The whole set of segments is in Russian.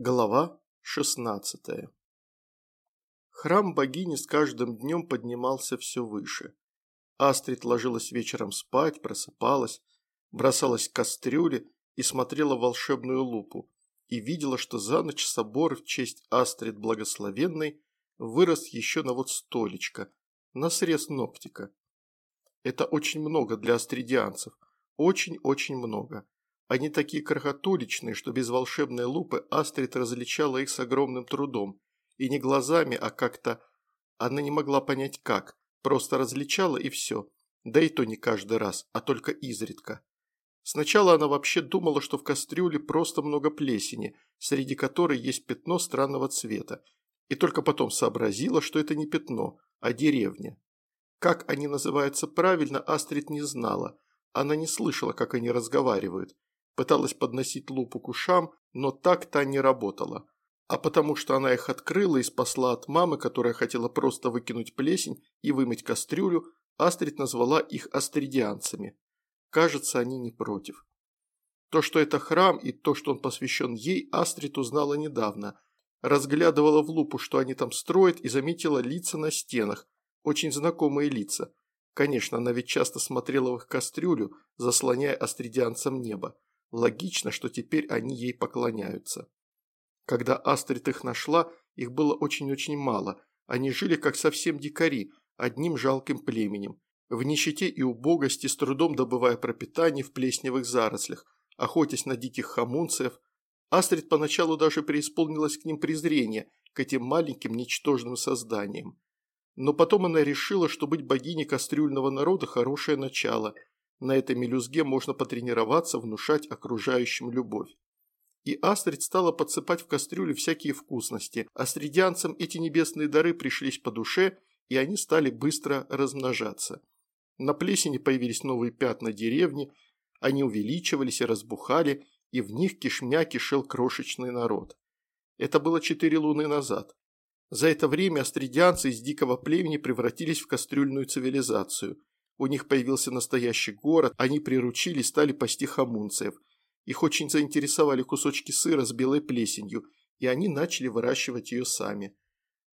Глава 16 Храм богини с каждым днем поднимался все выше. Астрид ложилась вечером спать, просыпалась, бросалась к кастрюле и смотрела в волшебную лупу, и видела, что за ночь собор в честь Астрид Благословенной вырос еще на вот столечко, на срез ногтика. Это очень много для астридианцев, очень-очень много. Они такие крохотуличные, что без волшебной лупы Астрид различала их с огромным трудом. И не глазами, а как-то... Она не могла понять как, просто различала и все. Да и то не каждый раз, а только изредка. Сначала она вообще думала, что в кастрюле просто много плесени, среди которой есть пятно странного цвета. И только потом сообразила, что это не пятно, а деревня. Как они называются правильно, Астрид не знала. Она не слышала, как они разговаривают пыталась подносить лупу к ушам, но так та не работала. А потому что она их открыла и спасла от мамы, которая хотела просто выкинуть плесень и вымыть кастрюлю, Астрид назвала их астридианцами. Кажется, они не против. То, что это храм и то, что он посвящен ей, Астрид узнала недавно. Разглядывала в лупу, что они там строят, и заметила лица на стенах, очень знакомые лица. Конечно, она ведь часто смотрела в их кастрюлю, заслоняя астридианцам небо. Логично, что теперь они ей поклоняются. Когда Астрид их нашла, их было очень-очень мало. Они жили как совсем дикари, одним жалким племенем. В нищете и убогости, с трудом добывая пропитание в плесневых зарослях, охотясь на диких хамунцев. Астрид поначалу даже преисполнилась к ним презрение, к этим маленьким ничтожным созданиям. Но потом она решила, что быть богиней кастрюльного народа – хорошее начало – на этой мелюзге можно потренироваться, внушать окружающим любовь. И Астрид стала подсыпать в кастрюлю всякие вкусности. Астридианцам эти небесные дары пришлись по душе, и они стали быстро размножаться. На плесени появились новые пятна деревни, они увеличивались и разбухали, и в них кишмя кишел крошечный народ. Это было четыре луны назад. За это время астридианцы из дикого племени превратились в кастрюльную цивилизацию. У них появился настоящий город, они приручили и стали пасти хамунцев. Их очень заинтересовали кусочки сыра с белой плесенью, и они начали выращивать ее сами.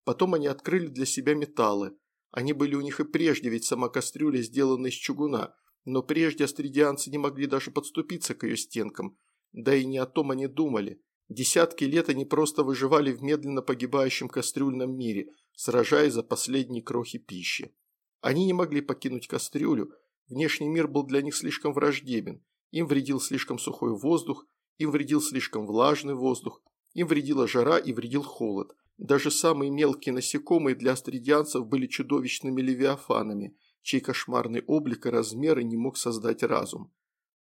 Потом они открыли для себя металлы. Они были у них и прежде, ведь сама кастрюля сделана из чугуна, но прежде астридианцы не могли даже подступиться к ее стенкам. Да и не о том они думали. Десятки лет они просто выживали в медленно погибающем кастрюльном мире, сражаясь за последние крохи пищи. Они не могли покинуть кастрюлю, внешний мир был для них слишком враждебен, им вредил слишком сухой воздух, им вредил слишком влажный воздух, им вредила жара и вредил холод. Даже самые мелкие насекомые для астридианцев были чудовищными левиафанами, чей кошмарный облик и размеры не мог создать разум.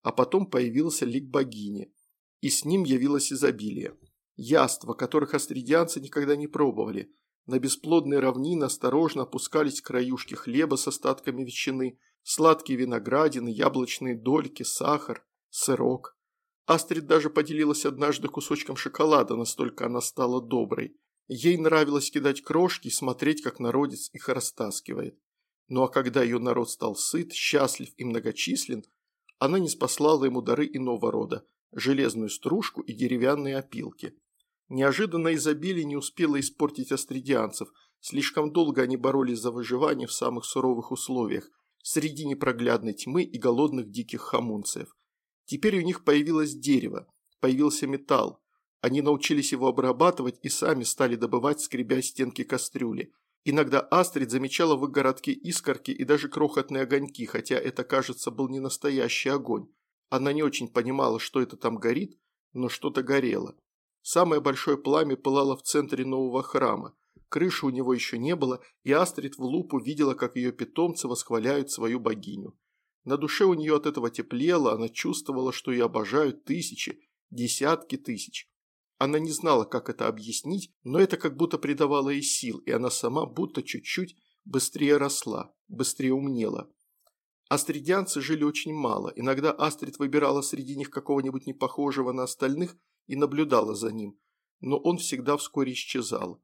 А потом появился лик богини, и с ним явилось изобилие. Яства, которых астридианцы никогда не пробовали – на бесплодные равнины осторожно опускались краюшки хлеба с остатками ветчины, сладкие виноградины, яблочные дольки, сахар, сырок. Астрид даже поделилась однажды кусочком шоколада, настолько она стала доброй. Ей нравилось кидать крошки и смотреть, как народец их растаскивает. Ну а когда ее народ стал сыт, счастлив и многочислен, она не спаслала ему дары иного рода – железную стружку и деревянные опилки. Неожиданно изобилие не успело испортить астридианцев. Слишком долго они боролись за выживание в самых суровых условиях, среди непроглядной тьмы и голодных диких хамунцев. Теперь у них появилось дерево, появился металл. Они научились его обрабатывать и сами стали добывать, скребя стенки кастрюли. Иногда Астрид замечала в их городке искорки и даже крохотные огоньки, хотя это, кажется, был не настоящий огонь. Она не очень понимала, что это там горит, но что-то горело. Самое большое пламя пылало в центре нового храма. Крыши у него еще не было, и Астрид в лупу видела, как ее питомцы восхваляют свою богиню. На душе у нее от этого теплело, она чувствовала, что ее обожают тысячи, десятки тысяч. Она не знала, как это объяснить, но это как будто придавало ей сил, и она сама будто чуть-чуть быстрее росла, быстрее умнела. Астридианцы жили очень мало, иногда Астрид выбирала среди них какого-нибудь непохожего на остальных – и наблюдала за ним, но он всегда вскоре исчезал.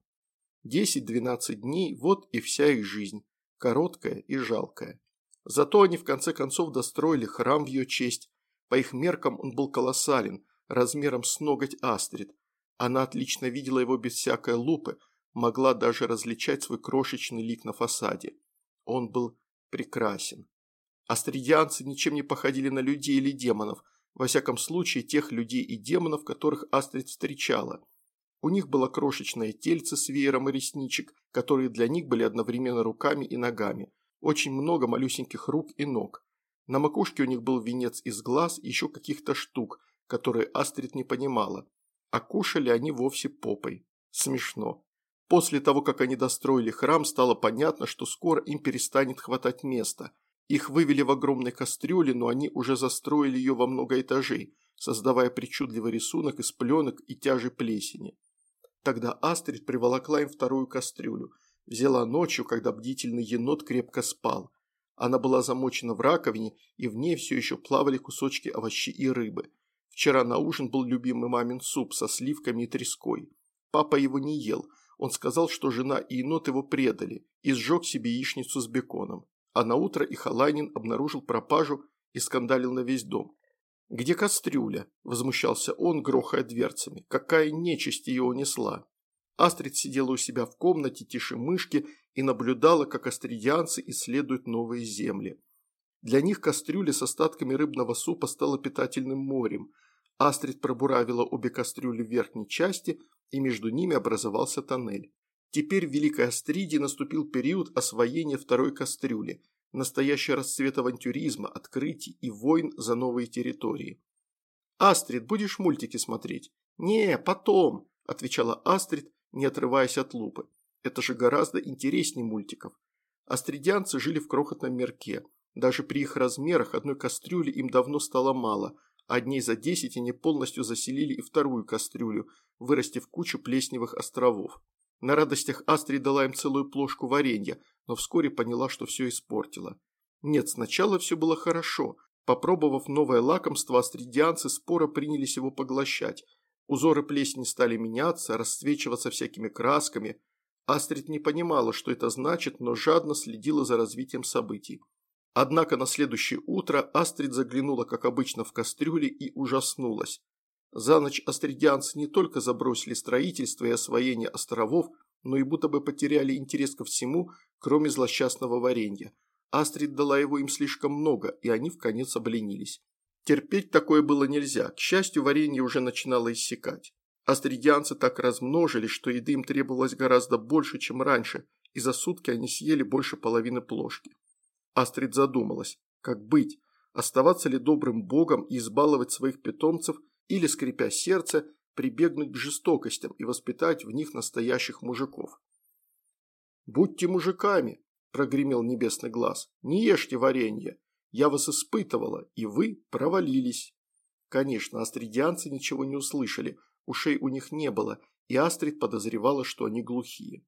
Десять-двенадцать дней – вот и вся их жизнь, короткая и жалкая. Зато они в конце концов достроили храм в ее честь. По их меркам он был колоссален, размером с ноготь Астрид. Она отлично видела его без всякой лупы, могла даже различать свой крошечный лик на фасаде. Он был прекрасен. Астридианцы ничем не походили на людей или демонов, во всяком случае тех людей и демонов, которых Астрид встречала. У них было крошечное тельце с веером и ресничек, которые для них были одновременно руками и ногами. Очень много малюсеньких рук и ног. На макушке у них был венец из глаз и еще каких-то штук, которые Астрид не понимала. А кушали они вовсе попой. Смешно. После того, как они достроили храм, стало понятно, что скоро им перестанет хватать места. Их вывели в огромной кастрюле, но они уже застроили ее во много этажей, создавая причудливый рисунок из пленок и тяжи плесени. Тогда Астрид приволокла им вторую кастрюлю, взяла ночью, когда бдительный енот крепко спал. Она была замочена в раковине, и в ней все еще плавали кусочки овощей и рыбы. Вчера на ужин был любимый мамин суп со сливками и треской. Папа его не ел, он сказал, что жена и енот его предали и сжег себе яичницу с беконом. А на утро и Халайнин обнаружил пропажу и скандалил на весь дом. «Где кастрюля?» – возмущался он, грохая дверцами. «Какая нечисть ее унесла!» Астрид сидела у себя в комнате тише мышки и наблюдала, как астридианцы исследуют новые земли. Для них кастрюля с остатками рыбного супа стала питательным морем. Астрид пробуравила обе кастрюли в верхней части, и между ними образовался тоннель. Теперь в Великой Астриде наступил период освоения второй кастрюли, настоящий расцвет авантюризма, открытий и войн за новые территории. «Астрид, будешь мультики смотреть?» «Не, потом», – отвечала Астрид, не отрываясь от лупы. «Это же гораздо интереснее мультиков». Астридианцы жили в крохотном мерке. Даже при их размерах одной кастрюли им давно стало мало, а дней за десять они полностью заселили и вторую кастрюлю, вырастив кучу плесневых островов. На радостях Астрид дала им целую плошку варенья, но вскоре поняла, что все испортила. Нет, сначала все было хорошо. Попробовав новое лакомство, астридианцы споро принялись его поглощать. Узоры плесени стали меняться, расцвечиваться всякими красками. Астрид не понимала, что это значит, но жадно следила за развитием событий. Однако на следующее утро Астрид заглянула, как обычно, в кастрюли и ужаснулась. За ночь астридианцы не только забросили строительство и освоение островов, но и будто бы потеряли интерес ко всему, кроме злосчастного варенья. Астрид дала его им слишком много, и они в конец обленились. Терпеть такое было нельзя, к счастью, варенье уже начинало иссякать. Астридианцы так размножились, что еды им требовалось гораздо больше, чем раньше, и за сутки они съели больше половины плошки. Астрид задумалась, как быть, оставаться ли добрым богом и избаловать своих питомцев – или, скрипя сердце, прибегнуть к жестокостям и воспитать в них настоящих мужиков. «Будьте мужиками!» – прогремел небесный глаз. «Не ешьте варенье! Я вас испытывала, и вы провалились!» Конечно, астридианцы ничего не услышали, ушей у них не было, и Астрид подозревала, что они глухие.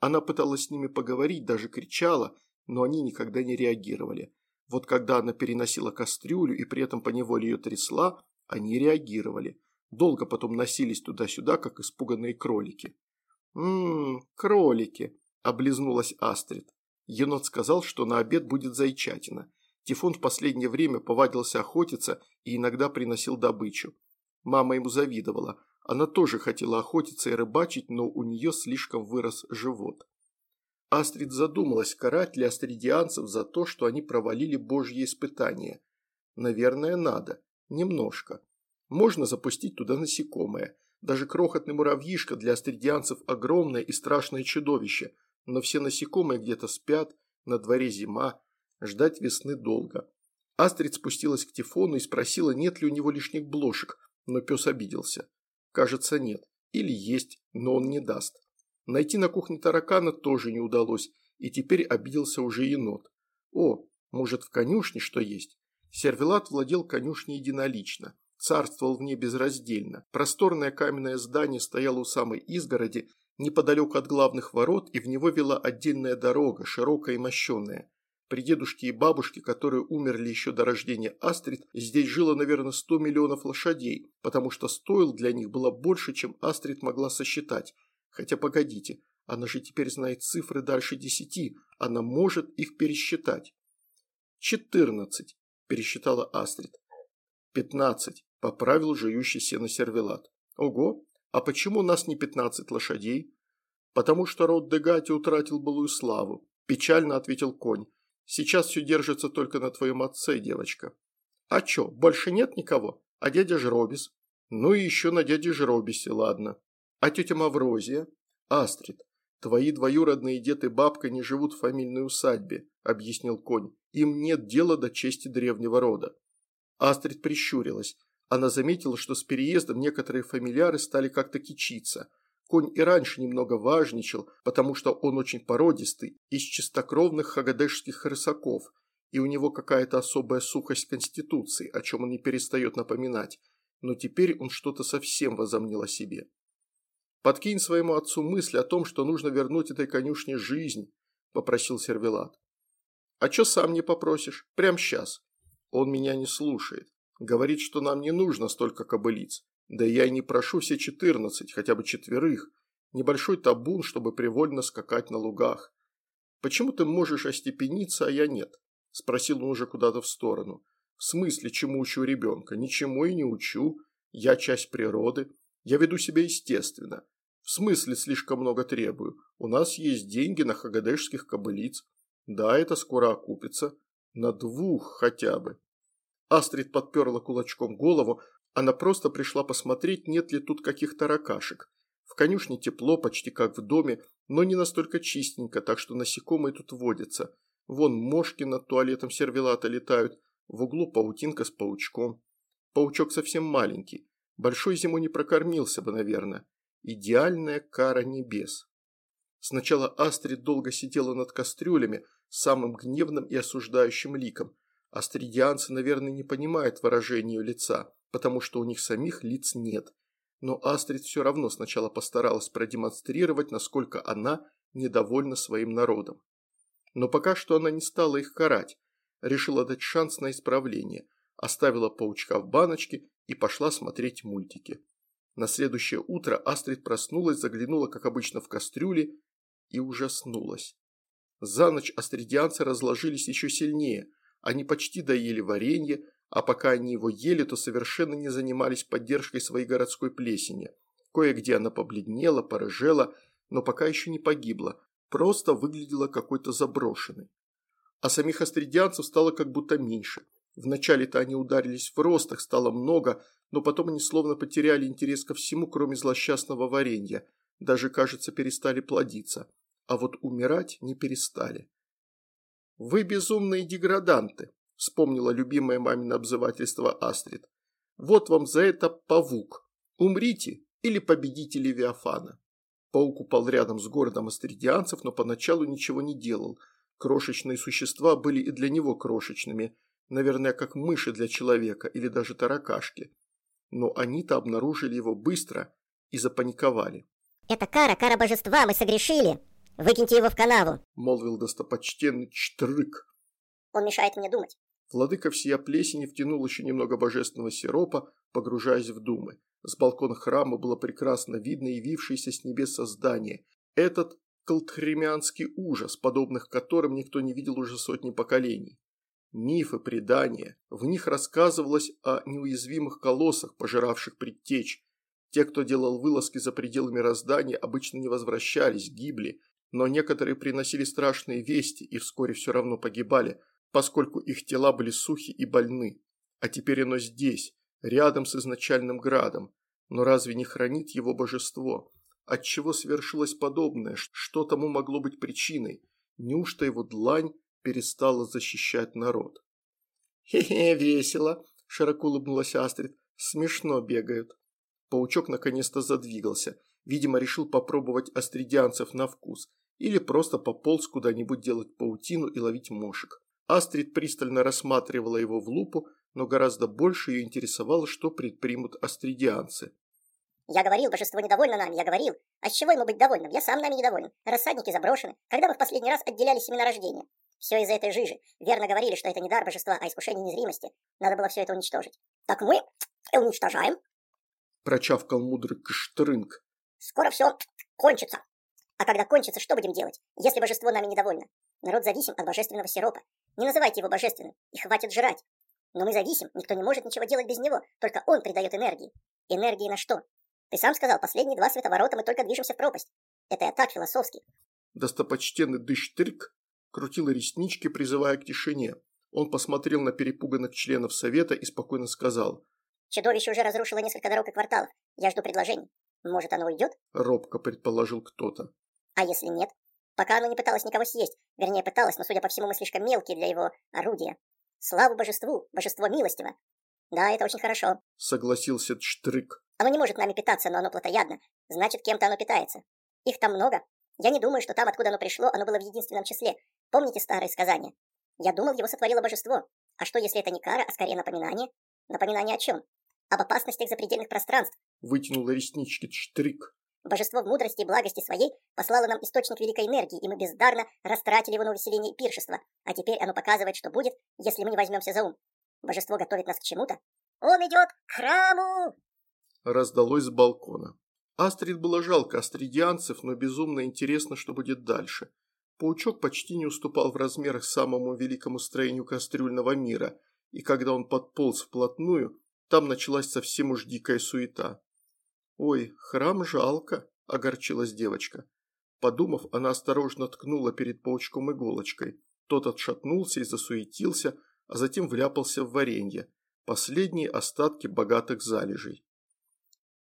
Она пыталась с ними поговорить, даже кричала, но они никогда не реагировали. Вот когда она переносила кастрюлю и при этом поневоле ее трясла, они реагировали. Долго потом носились туда-сюда, как испуганные кролики. «Ммм, кролики», – облизнулась Астрид. Енот сказал, что на обед будет зайчатина. Тифон в последнее время повадился охотиться и иногда приносил добычу. Мама ему завидовала. Она тоже хотела охотиться и рыбачить, но у нее слишком вырос живот. Астрид задумалась, карать ли астридианцев за то, что они провалили божье испытание. Наверное, надо. Немножко. Можно запустить туда насекомое. Даже крохотный муравьишка для астридианцев огромное и страшное чудовище. Но все насекомые где-то спят, на дворе зима, ждать весны долго. Астрид спустилась к Тифону и спросила, нет ли у него лишних блошек, но пес обиделся. Кажется, нет. Или есть, но он не даст. Найти на кухне таракана тоже не удалось, и теперь обиделся уже енот. О, может в конюшне что есть? Сервелат владел конюшней единолично, царствовал в ней безраздельно. Просторное каменное здание стояло у самой изгороди, неподалеку от главных ворот, и в него вела отдельная дорога, широкая и мощенная. При дедушке и бабушке, которые умерли еще до рождения Астрид, здесь жило, наверное, 100 миллионов лошадей, потому что стоил для них было больше, чем Астрид могла сосчитать. Хотя погодите, она же теперь знает цифры дальше десяти, она может их пересчитать. Четырнадцать пересчитала Астрид. «Пятнадцать», – поправил жующий сено сервелат. «Ого, А почему у нас не 15 лошадей? Потому что род Дегати утратил былую славу. Печально ответил конь. Сейчас все держится только на твоем отце, девочка. А чё, больше нет никого? А дядя Жробис? Ну и еще на дяде Жробисе, ладно. А тетя Маврозия? Астрид, твои двоюродные дед и бабка не живут в фамильной усадьбе, объяснил конь. Им нет дела до чести древнего рода. Астрид прищурилась. Она заметила, что с переездом некоторые фамильяры стали как-то кичиться. Конь и раньше немного важничал, потому что он очень породистый, из чистокровных хагадешских рысаков, и у него какая-то особая сухость конституции, о чем он не перестает напоминать, но теперь он что-то совсем возомнил о себе. «Подкинь своему отцу мысль о том, что нужно вернуть этой конюшне жизнь», – попросил Сервелат. «А чё сам не попросишь? Прям сейчас». Он меня не слушает. Говорит, что нам не нужно столько кобылиц. Да я и не прошу все четырнадцать, хотя бы четверых. Небольшой табун, чтобы привольно скакать на лугах. Почему ты можешь остепениться, а я нет? Спросил он уже куда-то в сторону. В смысле, чему учу ребенка? Ничему и не учу. Я часть природы. Я веду себя естественно. В смысле слишком много требую. У нас есть деньги на хагадешских кобылиц. Да, это скоро окупится. На двух хотя бы. Астрид подперла кулачком голову. Она просто пришла посмотреть, нет ли тут каких-то ракашек. В конюшне тепло, почти как в доме, но не настолько чистенько, так что насекомые тут водятся. Вон мошки над туалетом сервелата летают, в углу паутинка с паучком. Паучок совсем маленький, большой зимой не прокормился бы, наверное. Идеальная кара небес. Сначала Астрид долго сидела над кастрюлями, самым гневным и осуждающим ликом. Астридианцы, наверное, не понимают выражения лица, потому что у них самих лиц нет. Но Астрид все равно сначала постаралась продемонстрировать, насколько она недовольна своим народом. Но пока что она не стала их карать, решила дать шанс на исправление, оставила паучка в баночке и пошла смотреть мультики. На следующее утро Астрид проснулась, заглянула, как обычно, в кастрюли и ужаснулась. За ночь астридианцы разложились еще сильнее, они почти доели варенье, а пока они его ели, то совершенно не занимались поддержкой своей городской плесени. Кое-где она побледнела, порыжела, но пока еще не погибла, просто выглядела какой-то заброшенной. А самих астридианцев стало как будто меньше. Вначале-то они ударились в рост, их стало много, но потом они словно потеряли интерес ко всему, кроме злосчастного варенья. Даже, кажется, перестали плодиться. А вот умирать не перестали. «Вы безумные деграданты», – вспомнила любимое мамино обзывательство Астрид. «Вот вам за это павук. Умрите или победите Левиафана». Паук упал рядом с городом астридианцев, но поначалу ничего не делал. Крошечные существа были и для него крошечными, наверное, как мыши для человека или даже таракашки. Но они-то обнаружили его быстро и запаниковали. «Это кара, кара божества, мы согрешили! Выкиньте его в канаву!» – молвил достопочтенный Чтрык. «Он мешает мне думать». Владыка всея плесени втянул еще немного божественного сиропа, погружаясь в думы. С балкона храма было прекрасно видно явившееся с небес создание. Этот колтхремянский ужас, подобных которым никто не видел уже сотни поколений. Мифы, предания, в них рассказывалось о неуязвимых колоссах, пожиравших предтечь. Те, кто делал вылазки за пределы мироздания, обычно не возвращались, гибли, но некоторые приносили страшные вести и вскоре все равно погибали, поскольку их тела были сухи и больны. А теперь оно здесь, рядом с изначальным градом. Но разве не хранит его божество? Отчего свершилось подобное? Что тому могло быть причиной? Неужто его длань перестала защищать народ? «Хе-хе, весело!» – широко улыбнулась Астрид. «Смешно бегают». Паучок наконец-то задвигался. Видимо, решил попробовать астридианцев на вкус. Или просто пополз куда-нибудь делать паутину и ловить мошек. Астрид пристально рассматривала его в лупу, но гораздо больше ее интересовало, что предпримут астридианцы. «Я говорил, божество недовольно нами, я говорил. А с чего ему быть довольным? Я сам нами недоволен. Рассадники заброшены. Когда мы в последний раз отделяли семена рождения? Все из-за этой жижи. Верно говорили, что это не дар божества, а искушение незримости. Надо было все это уничтожить. Так мы и уничтожаем. Прочавкал мудрый Кштрынг. Скоро все кончится. А когда кончится, что будем делать, если божество нами недовольно? Народ зависим от божественного сиропа. Не называйте его божественным, и хватит жрать. Но мы зависим, никто не может ничего делать без него, только он придает энергии. Энергии на что? Ты сам сказал, последние два световорота мы только движемся в пропасть. Это я так философски. Достопочтенный Дыштырк крутил реснички, призывая к тишине. Он посмотрел на перепуганных членов совета и спокойно сказал. Чудовище уже разрушило несколько дорог и кварталов. Я жду предложений. Может, оно уйдет? Робко предположил кто-то. А если нет? Пока оно не пыталось никого съесть. Вернее, пыталось, но, судя по всему, мы слишком мелкие для его орудия. Славу божеству, божество милостиво. Да, это очень хорошо. Согласился Штрык. Оно не может нами питаться, но оно плотоядно. Значит, кем-то оно питается. Их там много. Я не думаю, что там, откуда оно пришло, оно было в единственном числе. Помните старые сказания? Я думал, его сотворило божество. А что, если это не кара, а скорее напоминание? Напоминание о чем? Об опасностях запредельных пространств. Вытянул реснички Штрик. Божество в мудрости и благости своей послало нам источник великой энергии, и мы бездарно растратили его на увеселение и пиршество. А теперь оно показывает, что будет, если мы не возьмемся за ум. Божество готовит нас к чему-то. Он идет к храму! Раздалось с балкона. Астрид было жалко астридианцев, но безумно интересно, что будет дальше. Паучок почти не уступал в размерах самому великому строению кастрюльного мира, и когда он подполз вплотную, там началась совсем уж дикая суета. «Ой, храм жалко», – огорчилась девочка. Подумав, она осторожно ткнула перед паучком иголочкой. Тот отшатнулся и засуетился, а затем вляпался в варенье. Последние остатки богатых залежей.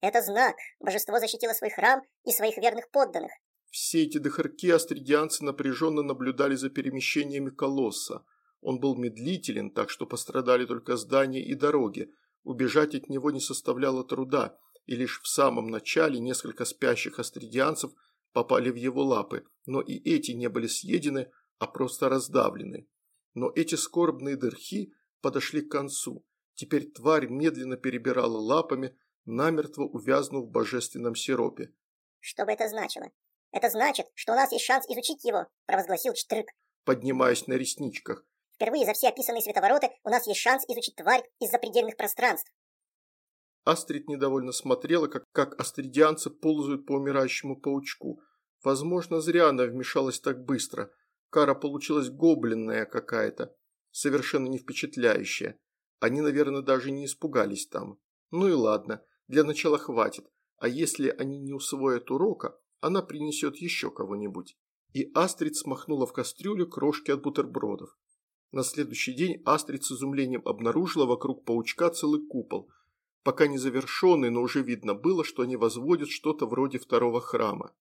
«Это знак. Божество защитило свой храм и своих верных подданных. Все эти дохарки астридианцы напряженно наблюдали за перемещениями колосса. Он был медлителен, так что пострадали только здания и дороги. Убежать от него не составляло труда, и лишь в самом начале несколько спящих астридианцев попали в его лапы, но и эти не были съедены, а просто раздавлены. Но эти скорбные дырхи подошли к концу. Теперь тварь медленно перебирала лапами, намертво увязнув в божественном сиропе. «Что бы это значило?» Это значит, что у нас есть шанс изучить его, провозгласил Чтрык. Поднимаясь на ресничках. Впервые за все описанные световороты у нас есть шанс изучить тварь из запредельных пространств. Астрид недовольно смотрела, как, как астридианцы ползают по умирающему паучку. Возможно, зря она вмешалась так быстро. Кара получилась гоблинная какая-то, совершенно не впечатляющая. Они, наверное, даже не испугались там. Ну и ладно, для начала хватит. А если они не усвоят урока, она принесет еще кого-нибудь. И Астрид смахнула в кастрюлю крошки от бутербродов. На следующий день Астрид с изумлением обнаружила вокруг паучка целый купол. Пока не завершенный, но уже видно было, что они возводят что-то вроде второго храма.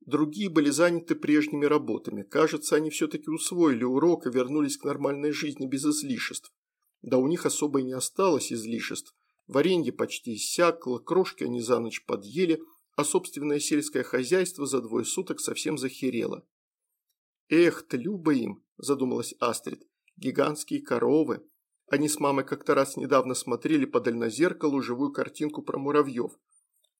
Другие были заняты прежними работами. Кажется, они все-таки усвоили урок и вернулись к нормальной жизни без излишеств. Да у них особо и не осталось излишеств. Варенье почти иссякло, крошки они за ночь подъели – а собственное сельское хозяйство за двое суток совсем захерело. «Эх, тлюба им!» – задумалась Астрид. «Гигантские коровы!» Они с мамой как-то раз недавно смотрели по дальнозеркалу живую картинку про муравьев.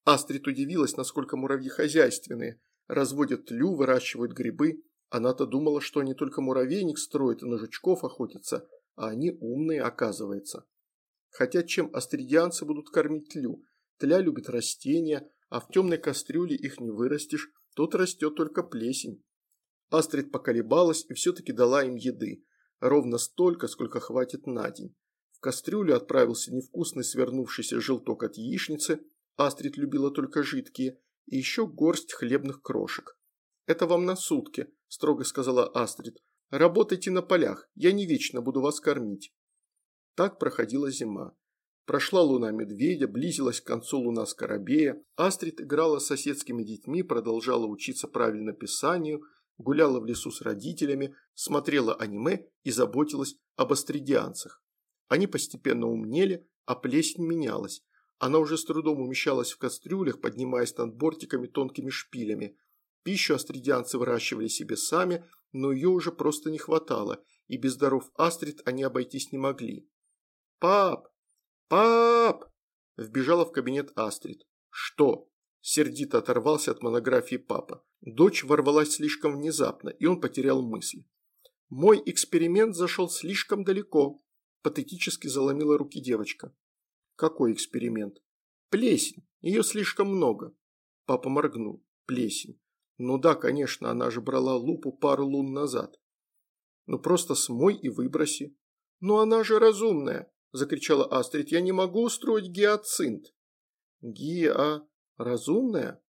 Астрид удивилась, насколько муравьи хозяйственные. Разводят тлю, выращивают грибы. Она-то думала, что они только муравейник строят и на жучков охотятся, а они умные, оказывается. Хотя чем астридианцы будут кормить тлю? Тля любит растения, а в темной кастрюле их не вырастешь, тут растет только плесень. Астрид поколебалась и все-таки дала им еды, ровно столько, сколько хватит на день. В кастрюлю отправился невкусный свернувшийся желток от яичницы, Астрид любила только жидкие, и еще горсть хлебных крошек. «Это вам на сутки», – строго сказала Астрид. «Работайте на полях, я не вечно буду вас кормить». Так проходила зима. Прошла луна медведя, близилась к концу луна скоробея. Астрид играла с соседскими детьми, продолжала учиться правильно писанию, гуляла в лесу с родителями, смотрела аниме и заботилась об астридианцах. Они постепенно умнели, а плесень менялась. Она уже с трудом умещалась в кастрюлях, поднимаясь над бортиками тонкими шпилями. Пищу астридианцы выращивали себе сами, но ее уже просто не хватало, и без даров Астрид они обойтись не могли. «Пап!» «Пап!» – вбежала в кабинет Астрид. «Что?» – сердито оторвался от монографии папа. Дочь ворвалась слишком внезапно, и он потерял мысль. «Мой эксперимент зашел слишком далеко», – патетически заломила руки девочка. «Какой эксперимент?» «Плесень. Ее слишком много». Папа моргнул. «Плесень. Ну да, конечно, она же брала лупу пару лун назад. Ну просто смой и выброси. Но она же разумная закричала Астрид. «Я не могу устроить гиацинт». «Гиа... Разумная?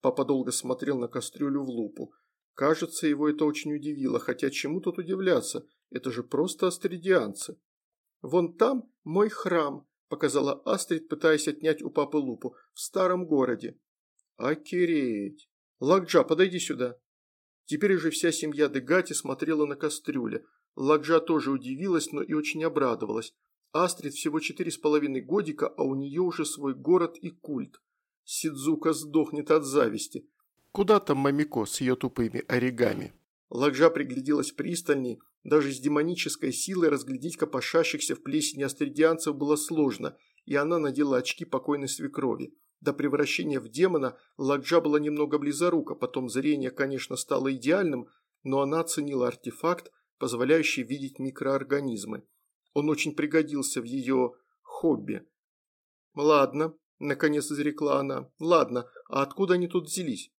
Папа долго смотрел на кастрюлю в лупу. Кажется, его это очень удивило, хотя чему тут удивляться, это же просто астридианцы. «Вон там мой храм», – показала Астрид, пытаясь отнять у папы лупу, – «в старом городе». «Окереть! Лакджа, подойди сюда». Теперь уже вся семья Дегати смотрела на кастрюлю. Лакджа тоже удивилась, но и очень обрадовалась. Астрид всего четыре с половиной годика, а у нее уже свой город и культ. Сидзука сдохнет от зависти. Куда там Мамико с ее тупыми оригами? Лакжа пригляделась пристальней, даже с демонической силой разглядеть копошащихся в плесени астридианцев было сложно, и она надела очки покойной свекрови. До превращения в демона Ладжа была немного близорука, потом зрение, конечно, стало идеальным, но она оценила артефакт, позволяющий видеть микроорганизмы. Он очень пригодился в ее хобби. «Ладно», – наконец изрекла она, – «ладно, а откуда они тут взялись?»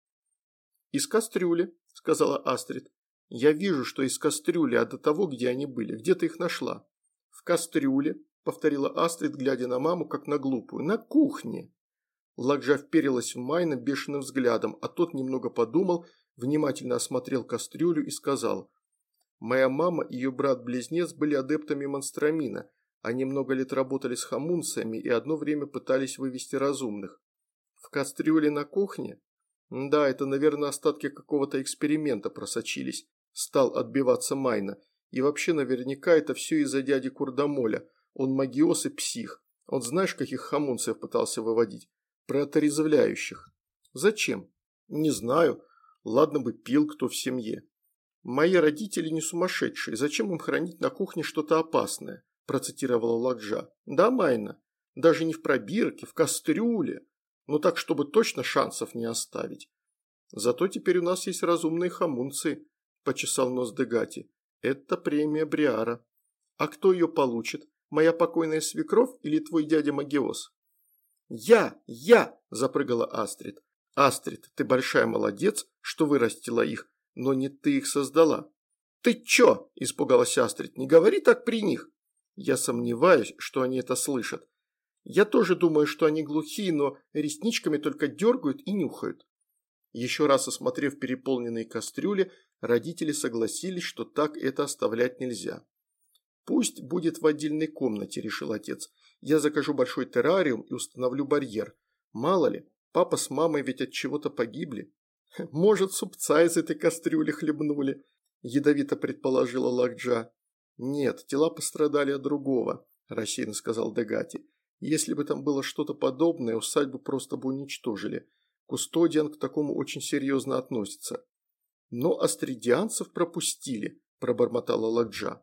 «Из кастрюли», – сказала Астрид. «Я вижу, что из кастрюли, а до того, где они были, где ты их нашла?» «В кастрюле», – повторила Астрид, глядя на маму, как на глупую, – «на кухне». Ладжа вперилась в Майна бешеным взглядом, а тот немного подумал, внимательно осмотрел кастрюлю и сказал, «Моя мама и ее брат-близнец были адептами монстрамина, они много лет работали с хамунциями и одно время пытались вывести разумных. В кастрюле на кухне? Да, это, наверное, остатки какого-то эксперимента просочились. Стал отбиваться Майна. И вообще, наверняка, это все из-за дяди Курдамоля. Он магиос и псих. Он знаешь, каких хамунцев пытался выводить? Проторезвляющих. Зачем? Не знаю. Ладно бы пил кто в семье. Мои родители не сумасшедшие. Зачем им хранить на кухне что-то опасное? Процитировала Ладжа. «Да, Майна, даже не в пробирке, в кастрюле. Ну так, чтобы точно шансов не оставить. Зато теперь у нас есть разумные хамунцы», – почесал нос Дегати. «Это премия Бриара. А кто ее получит? Моя покойная свекровь или твой дядя Магиос?» «Я! Я!» – запрыгала Астрид. «Астрид, ты большая молодец, что вырастила их, но не ты их создала». «Ты чё?» – испугалась Астрид. «Не говори так при них». Я сомневаюсь, что они это слышат. Я тоже думаю, что они глухие, но ресничками только дергают и нюхают. Еще раз осмотрев переполненные кастрюли, родители согласились, что так это оставлять нельзя. «Пусть будет в отдельной комнате», – решил отец. «Я закажу большой террариум и установлю барьер. Мало ли, папа с мамой ведь от чего-то погибли. Может, супца из этой кастрюли хлебнули», – ядовито предположила Лакджа. «Нет, тела пострадали от другого», – рассеянно сказал Дегати. «Если бы там было что-то подобное, усадьбу просто бы уничтожили. Кустодиан к такому очень серьезно относится». «Но астридианцев пропустили», – пробормотала Ладжа.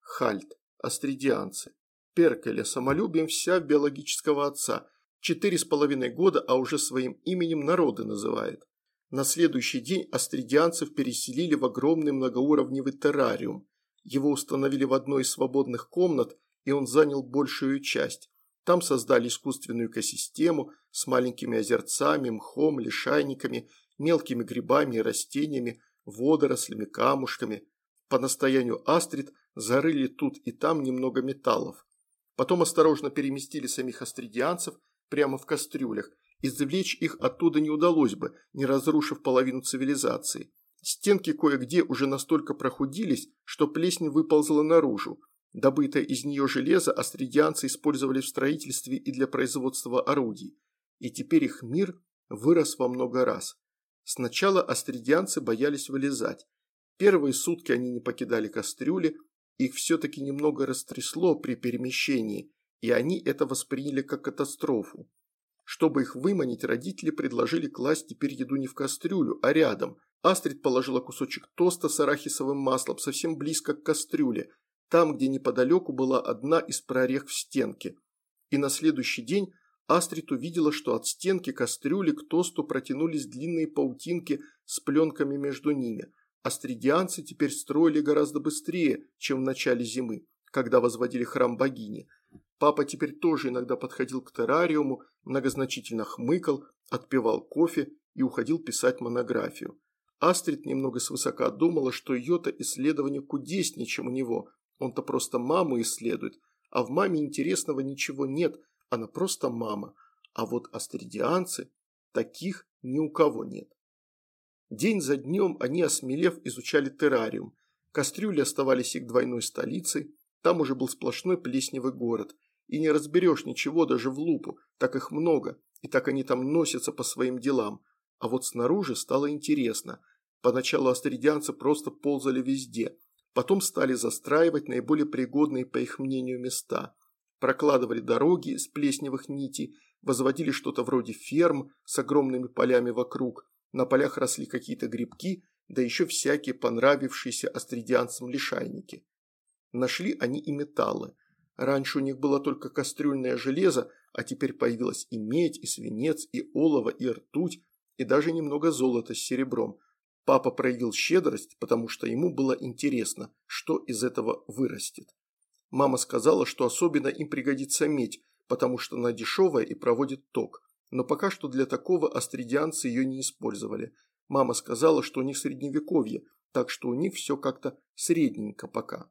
«Хальт, астридианцы. Перкеля самолюбием вся биологического отца. Четыре с половиной года, а уже своим именем народы называет. На следующий день астридианцев переселили в огромный многоуровневый террариум. Его установили в одной из свободных комнат, и он занял большую часть. Там создали искусственную экосистему с маленькими озерцами, мхом, лишайниками, мелкими грибами и растениями, водорослями, камушками. По настоянию Астрид зарыли тут и там немного металлов. Потом осторожно переместили самих астридианцев прямо в кастрюлях. Извлечь их оттуда не удалось бы, не разрушив половину цивилизации. Стенки кое-где уже настолько прохудились, что плесень выползла наружу. Добытое из нее железо астридианцы использовали в строительстве и для производства орудий. И теперь их мир вырос во много раз. Сначала астридианцы боялись вылезать. Первые сутки они не покидали кастрюли, их все-таки немного растрясло при перемещении, и они это восприняли как катастрофу. Чтобы их выманить, родители предложили класть теперь еду не в кастрюлю, а рядом, Астрид положила кусочек тоста с арахисовым маслом совсем близко к кастрюле, там, где неподалеку была одна из прорех в стенке. И на следующий день Астрид увидела, что от стенки кастрюли к тосту протянулись длинные паутинки с пленками между ними. Астридианцы теперь строили гораздо быстрее, чем в начале зимы, когда возводили храм богини. Папа теперь тоже иногда подходил к террариуму, многозначительно хмыкал, отпивал кофе и уходил писать монографию. Астрид немного свысока думала, что ее-то исследование кудеснее, чем у него. Он-то просто маму исследует, а в маме интересного ничего нет, она просто мама. А вот астридианцы... таких ни у кого нет. День за днем они, осмелев, изучали террариум. Кастрюли оставались их двойной столицей, там уже был сплошной плесневый город. И не разберешь ничего даже в лупу, так их много, и так они там носятся по своим делам. А вот снаружи стало интересно. Поначалу астридианцы просто ползали везде, потом стали застраивать наиболее пригодные, по их мнению, места. Прокладывали дороги из плесневых нитей, возводили что-то вроде ферм с огромными полями вокруг, на полях росли какие-то грибки, да еще всякие понравившиеся астридианцам лишайники. Нашли они и металлы. Раньше у них было только кастрюльное железо, а теперь появилась и медь, и свинец, и олово, и ртуть, и даже немного золота с серебром. Папа проявил щедрость, потому что ему было интересно, что из этого вырастет. Мама сказала, что особенно им пригодится медь, потому что она дешевая и проводит ток. Но пока что для такого астридианцы ее не использовали. Мама сказала, что у них средневековье, так что у них все как-то средненько пока.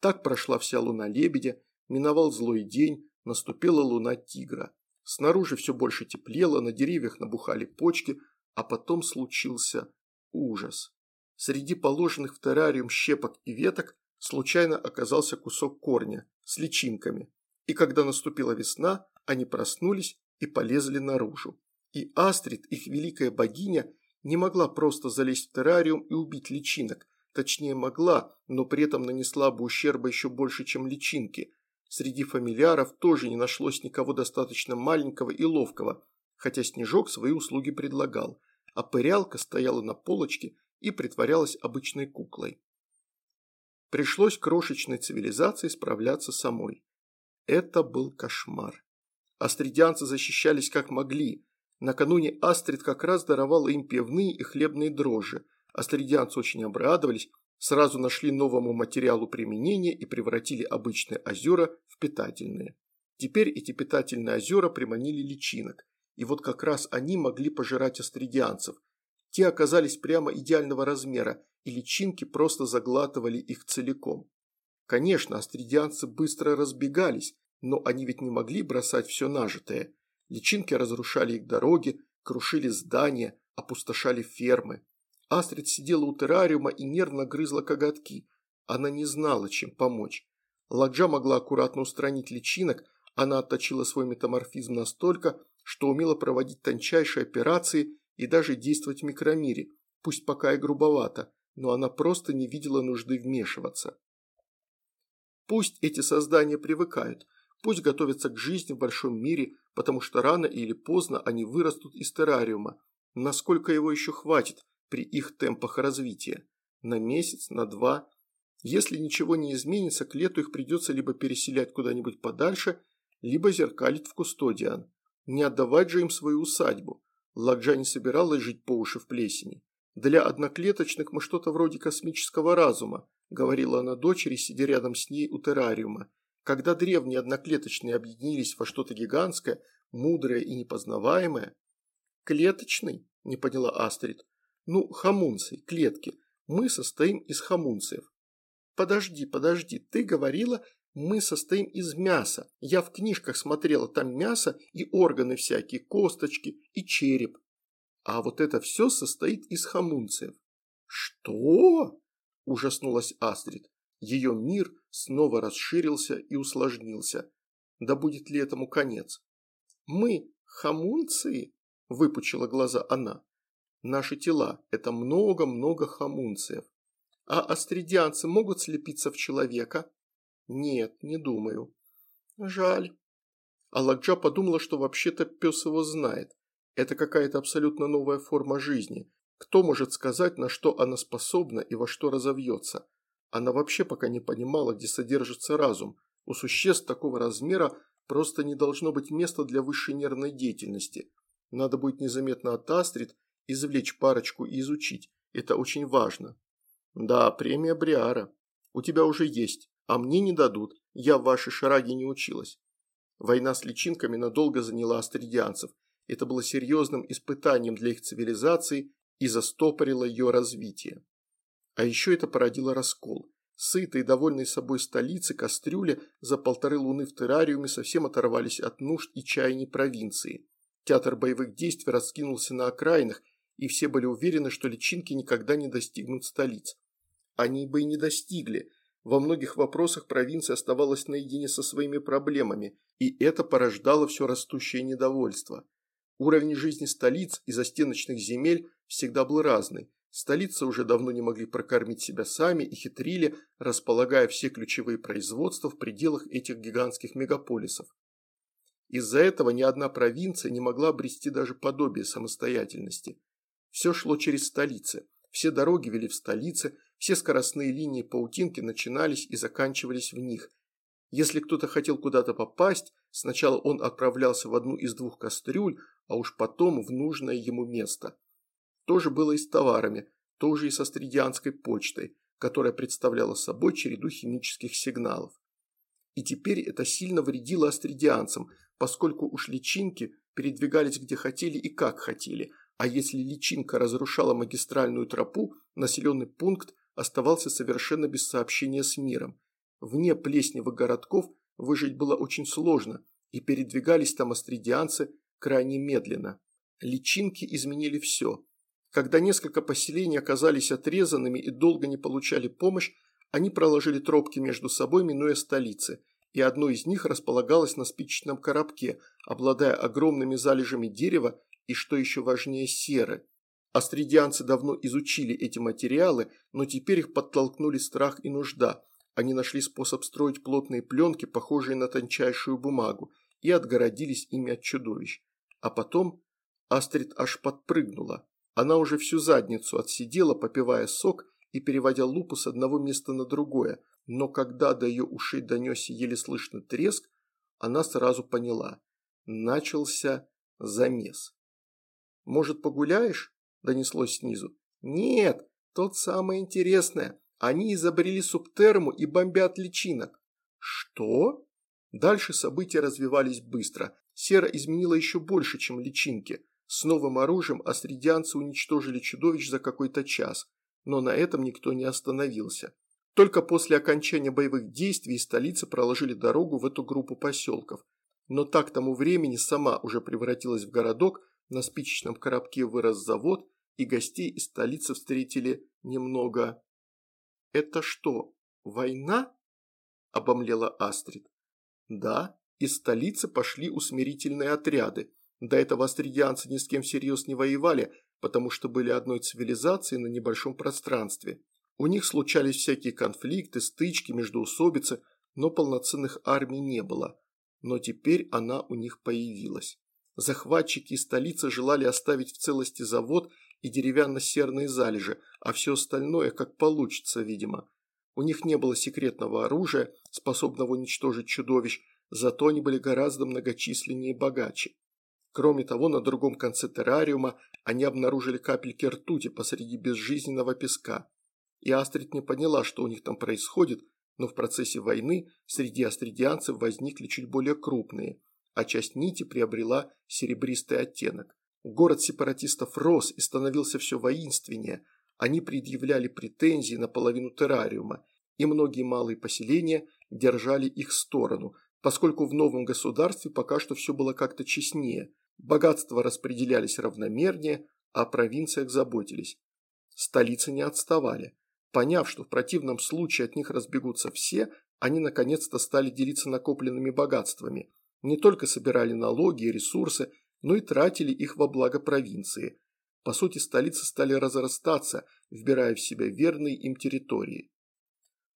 Так прошла вся луна лебедя, миновал злой день, наступила луна тигра. Снаружи все больше теплело, на деревьях набухали почки, а потом случился ужас. Среди положенных в террариум щепок и веток случайно оказался кусок корня с личинками. И когда наступила весна, они проснулись и полезли наружу. И Астрид, их великая богиня, не могла просто залезть в террариум и убить личинок. Точнее могла, но при этом нанесла бы ущерба еще больше, чем личинки. Среди фамильяров тоже не нашлось никого достаточно маленького и ловкого, хотя Снежок свои услуги предлагал, а пырялка стояла на полочке и притворялась обычной куклой. Пришлось крошечной цивилизации справляться самой. Это был кошмар. Астридианцы защищались как могли. Накануне Астрид как раз даровала им пивные и хлебные дрожжи. Астридианцы очень обрадовались, сразу нашли новому материалу применение и превратили обычные озера в питательные. Теперь эти питательные озера приманили личинок. И вот как раз они могли пожирать астридианцев. Те оказались прямо идеального размера, и личинки просто заглатывали их целиком. Конечно, астридианцы быстро разбегались, но они ведь не могли бросать все нажитое. Личинки разрушали их дороги, крушили здания, опустошали фермы. Астрид сидела у террариума и нервно грызла коготки. Она не знала, чем помочь. Ладжа могла аккуратно устранить личинок, она отточила свой метаморфизм настолько, что умела проводить тончайшие операции и даже действовать в микромире, пусть пока и грубовато, но она просто не видела нужды вмешиваться. Пусть эти создания привыкают – Пусть готовятся к жизни в большом мире, потому что рано или поздно они вырастут из террариума. Насколько его еще хватит при их темпах развития? На месяц, на два? Если ничего не изменится, к лету их придется либо переселять куда-нибудь подальше, либо зеркалить в Кустодиан. Не отдавать же им свою усадьбу. Ладжа не собиралась жить по уши в плесени. Для одноклеточных мы что-то вроде космического разума, говорила она дочери, сидя рядом с ней у террариума. Когда древние одноклеточные объединились во что-то гигантское, мудрое и непознаваемое. Клеточный? Не поняла Астрид. Ну, хомунций, клетки. Мы состоим из хомунциев. Подожди, подожди, ты говорила, мы состоим из мяса. Я в книжках смотрела, там мясо и органы всякие, косточки и череп. А вот это все состоит из хомунциев. Что? Ужаснулась Астрид. Ее мир снова расширился и усложнился. Да будет ли этому конец? «Мы хомунции?» – выпучила глаза она. «Наши тела – это много-много хомунциев. А астридианцы могут слепиться в человека?» «Нет, не думаю». «Жаль». Аладжа подумала, что вообще-то пес его знает. Это какая-то абсолютно новая форма жизни. Кто может сказать, на что она способна и во что разовьется? Она вообще пока не понимала, где содержится разум. У существ такого размера просто не должно быть места для высшей нервной деятельности. Надо будет незаметно от Астрид извлечь парочку и изучить. Это очень важно. Да, премия Бриара. У тебя уже есть, а мне не дадут. Я в вашей шараге не училась. Война с личинками надолго заняла астридианцев. Это было серьезным испытанием для их цивилизации и застопорило ее развитие. А еще это породило раскол. Сытые, довольные собой столицы, кастрюли за полторы луны в террариуме совсем оторвались от нужд и чаяний провинции. Театр боевых действий раскинулся на окраинах, и все были уверены, что личинки никогда не достигнут столиц. Они бы и не достигли. Во многих вопросах провинция оставалась наедине со своими проблемами, и это порождало все растущее недовольство. Уровень жизни столиц и застеночных земель всегда был разный. Столицы уже давно не могли прокормить себя сами и хитрили, располагая все ключевые производства в пределах этих гигантских мегаполисов. Из-за этого ни одна провинция не могла обрести даже подобие самостоятельности. Все шло через столицы, все дороги вели в столице, все скоростные линии паутинки начинались и заканчивались в них. Если кто-то хотел куда-то попасть, сначала он отправлялся в одну из двух кастрюль, а уж потом в нужное ему место. То же было и с товарами, то же и со стридианской почтой, которая представляла собой череду химических сигналов. И теперь это сильно вредило астридианцам, поскольку уж личинки передвигались где хотели и как хотели, а если личинка разрушала магистральную тропу, населенный пункт оставался совершенно без сообщения с миром. Вне плесневых городков выжить было очень сложно, и передвигались там астридианцы крайне медленно. Личинки изменили все. Когда несколько поселений оказались отрезанными и долго не получали помощь, они проложили тропки между собой, минуя столицы – и одно из них располагалось на спичечном коробке, обладая огромными залежами дерева и, что еще важнее, серы. Астридианцы давно изучили эти материалы, но теперь их подтолкнули страх и нужда. Они нашли способ строить плотные пленки, похожие на тончайшую бумагу, и отгородились ими от чудовищ. А потом Астрид аж подпрыгнула. Она уже всю задницу отсидела, попивая сок и переводя лупу с одного места на другое, но когда до ее ушей донесся еле слышный треск, она сразу поняла. Начался замес. «Может, погуляешь?» – донеслось снизу. «Нет, тот самое интересное. Они изобрели субтерму и бомбят личинок». «Что?» Дальше события развивались быстро. Сера изменила еще больше, чем личинки. С новым оружием астридианцы уничтожили чудовищ за какой-то час. Но на этом никто не остановился. Только после окончания боевых действий из столицы проложили дорогу в эту группу поселков. Но так тому времени сама уже превратилась в городок, на спичечном коробке вырос завод, и гостей из столицы встретили немного... «Это что, война?» – обомлела Астрид. «Да, из столицы пошли усмирительные отряды. До этого астридианцы ни с кем всерьез не воевали, потому что были одной цивилизацией на небольшом пространстве. У них случались всякие конфликты, стычки, междоусобицы, но полноценных армий не было. Но теперь она у них появилась. Захватчики из столицы желали оставить в целости завод и деревянно-серные залежи, а все остальное как получится, видимо. У них не было секретного оружия, способного уничтожить чудовищ, зато они были гораздо многочисленнее и богаче. Кроме того, на другом конце террариума они обнаружили капельки ртути посреди безжизненного песка и Астрид не поняла, что у них там происходит, но в процессе войны среди астридианцев возникли чуть более крупные, а часть нити приобрела серебристый оттенок. Город сепаратистов рос и становился все воинственнее, они предъявляли претензии на половину террариума, и многие малые поселения держали их сторону, поскольку в новом государстве пока что все было как-то честнее, богатства распределялись равномернее, а о провинциях заботились. Столицы не отставали. Поняв, что в противном случае от них разбегутся все, они наконец-то стали делиться накопленными богатствами. Не только собирали налоги и ресурсы, но и тратили их во благо провинции. По сути, столицы стали разрастаться, вбирая в себя верные им территории.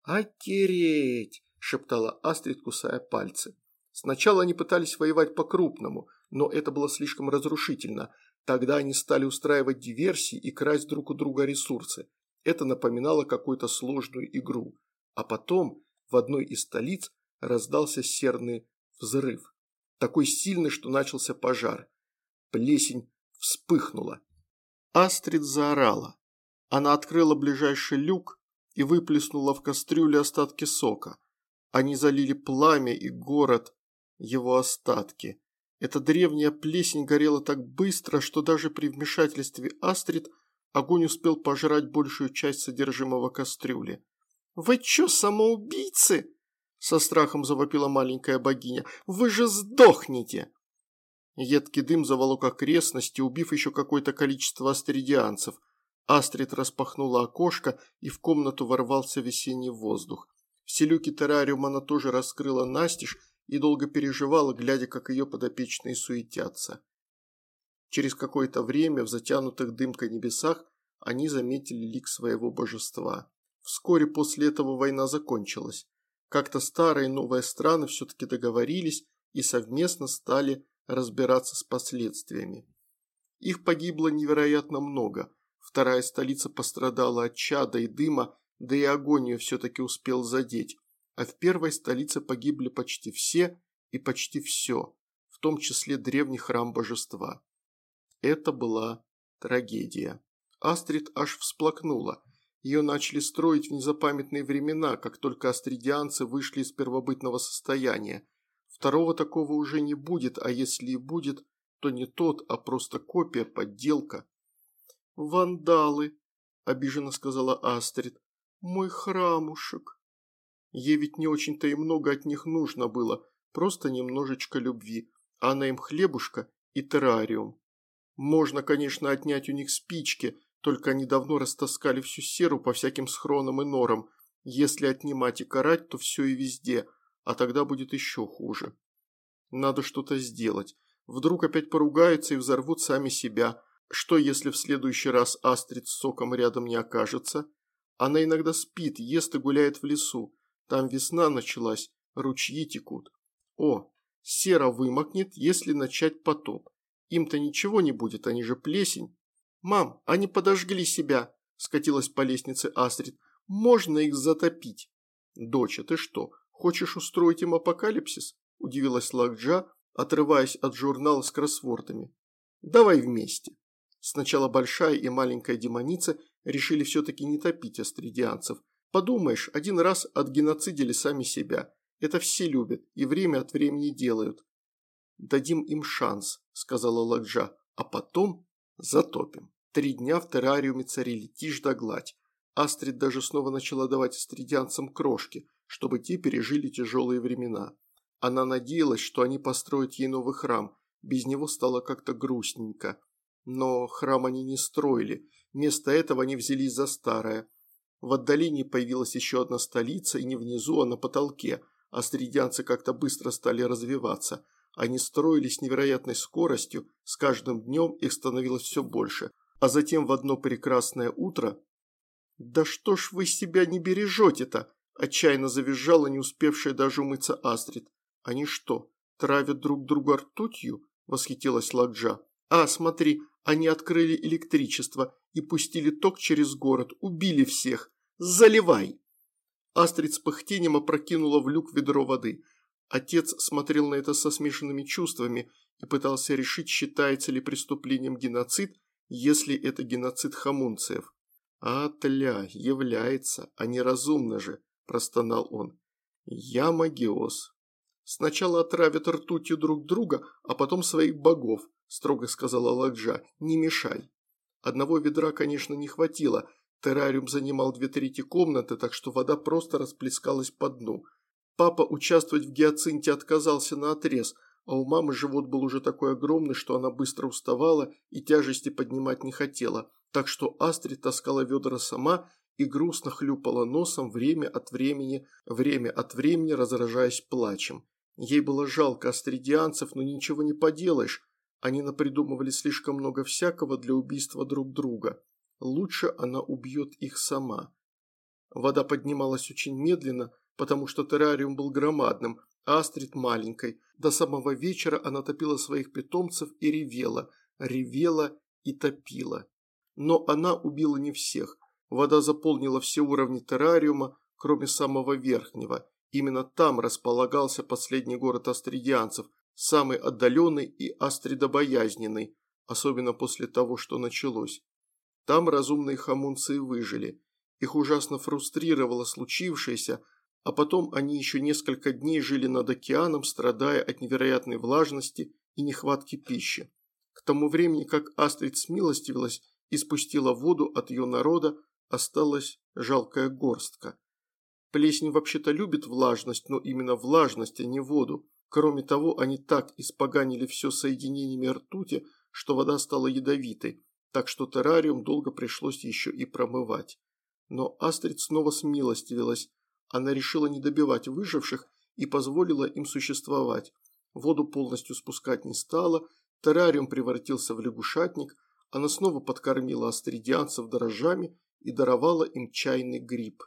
«Отереть!» – шептала Астрид, кусая пальцы. Сначала они пытались воевать по-крупному, но это было слишком разрушительно. Тогда они стали устраивать диверсии и красть друг у друга ресурсы. Это напоминало какую-то сложную игру. А потом в одной из столиц раздался серный взрыв. Такой сильный, что начался пожар. Плесень вспыхнула. Астрид заорала. Она открыла ближайший люк и выплеснула в кастрюле остатки сока. Они залили пламя и город, его остатки. Эта древняя плесень горела так быстро, что даже при вмешательстве Астрид – Огонь успел пожрать большую часть содержимого кастрюли. «Вы чё, самоубийцы?» – со страхом завопила маленькая богиня. «Вы же сдохнете!» Едкий дым заволок окрестности, убив еще какое-то количество астридианцев. Астрид распахнула окошко, и в комнату ворвался весенний воздух. Все люки террариума она тоже раскрыла настежь и долго переживала, глядя, как ее подопечные суетятся. Через какое-то время в затянутых дымкой небесах они заметили лик своего божества. Вскоре после этого война закончилась. Как-то старые и новые страны все-таки договорились и совместно стали разбираться с последствиями. Их погибло невероятно много. Вторая столица пострадала от чада и дыма, да и огонь ее все-таки успел задеть. А в первой столице погибли почти все и почти все, в том числе древний храм божества. Это была трагедия. Астрид аж всплакнула. Ее начали строить в незапамятные времена, как только астридианцы вышли из первобытного состояния. Второго такого уже не будет, а если и будет, то не тот, а просто копия, подделка. «Вандалы», – обиженно сказала Астрид, – «мой храмушек». Ей ведь не очень-то и много от них нужно было, просто немножечко любви, а она им хлебушка и террариум. Можно, конечно, отнять у них спички, только они давно растаскали всю серу по всяким схронам и норам. Если отнимать и карать, то все и везде – а тогда будет еще хуже. Надо что-то сделать. Вдруг опять поругаются и взорвут сами себя. Что, если в следующий раз Астрид с соком рядом не окажется? Она иногда спит, ест и гуляет в лесу. Там весна началась, ручьи текут. О, сера вымокнет, если начать потоп. Им-то ничего не будет, они же плесень. «Мам, они подожгли себя», – скатилась по лестнице Астрид. «Можно их затопить?» «Доча, ты что, «Хочешь устроить им апокалипсис?» – удивилась Лакджа, отрываясь от журнала с кроссвордами. «Давай вместе». Сначала большая и маленькая демоница решили все-таки не топить астридианцев. Подумаешь, один раз отгеноцидили сами себя. Это все любят и время от времени делают. «Дадим им шанс», – сказала Лакджа, – «а потом затопим». Три дня в террариуме царили тишь да гладь. Астрид даже снова начала давать астридианцам крошки, чтобы те пережили тяжелые времена. Она надеялась, что они построят ей новый храм, без него стало как-то грустненько. Но храм они не строили, вместо этого они взялись за старое. В отдалении появилась еще одна столица, и не внизу, а на потолке, а средянцы как-то быстро стали развиваться. Они строились невероятной скоростью, с каждым днем их становилось все больше. А затем в одно прекрасное утро... «Да что ж вы себя не бережете-то?» Отчаянно завизжала не успевшая даже умыться Астрид. «Они что, травят друг друга ртутью?» – восхитилась Ладжа. «А, смотри, они открыли электричество и пустили ток через город, убили всех. Заливай!» Астрид с пыхтением опрокинула в люк ведро воды. Отец смотрел на это со смешанными чувствами и пытался решить, считается ли преступлением геноцид, если это геноцид хамунцев. А, тля, является, а неразумно же. – простонал он. «Я магиоз. Сначала отравят ртутью друг друга, а потом своих богов», – строго сказала Ладжа. «Не мешай». Одного ведра, конечно, не хватило. Террариум занимал две трети комнаты, так что вода просто расплескалась по дну. Папа участвовать в гиацинте отказался на отрез, а у мамы живот был уже такой огромный, что она быстро уставала и тяжести поднимать не хотела, так что Астрид таскала ведра сама и грустно хлюпала носом время от времени, время от времени разражаясь плачем. Ей было жалко астридианцев, но ничего не поделаешь, они напридумывали слишком много всякого для убийства друг друга. Лучше она убьет их сама. Вода поднималась очень медленно, потому что террариум был громадным, а Астрид маленькой. До самого вечера она топила своих питомцев и ревела, ревела и топила. Но она убила не всех. Вода заполнила все уровни террариума, кроме самого верхнего. Именно там располагался последний город астридианцев, самый отдаленный и астридобоязненный, особенно после того, что началось. Там разумные хамунцы выжили. Их ужасно фрустрировало случившееся, а потом они еще несколько дней жили над океаном, страдая от невероятной влажности и нехватки пищи. К тому времени, как Астрид смилостивилась и спустила воду от ее народа, осталась жалкая горстка. Плесень вообще-то любит влажность, но именно влажность, а не воду. Кроме того, они так испоганили все соединениями ртути, что вода стала ядовитой, так что террариум долго пришлось еще и промывать. Но Астрид снова смилостивилась. Она решила не добивать выживших и позволила им существовать. Воду полностью спускать не стала, террариум превратился в лягушатник, она снова подкормила астридианцев дрожжами и даровала им чайный гриб.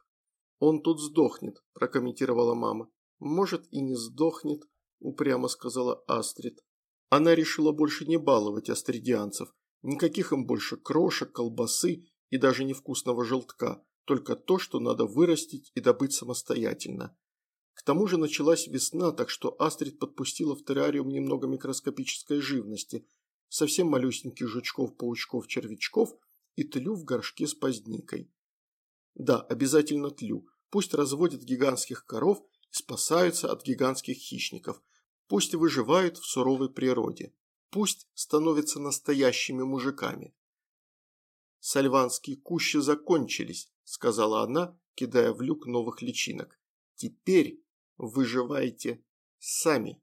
«Он тут сдохнет», – прокомментировала мама. «Может, и не сдохнет», – упрямо сказала Астрид. Она решила больше не баловать астридианцев. Никаких им больше крошек, колбасы и даже невкусного желтка, только то, что надо вырастить и добыть самостоятельно. К тому же началась весна, так что Астрид подпустила в террариум немного микроскопической живности, совсем малюсеньких жучков, паучков, червячков и тлю в горшке с поздникой. Да, обязательно тлю. Пусть разводят гигантских коров и спасаются от гигантских хищников. Пусть выживают в суровой природе. Пусть становятся настоящими мужиками. «Сальванские кущи закончились», – сказала она, кидая в люк новых личинок. «Теперь выживайте сами».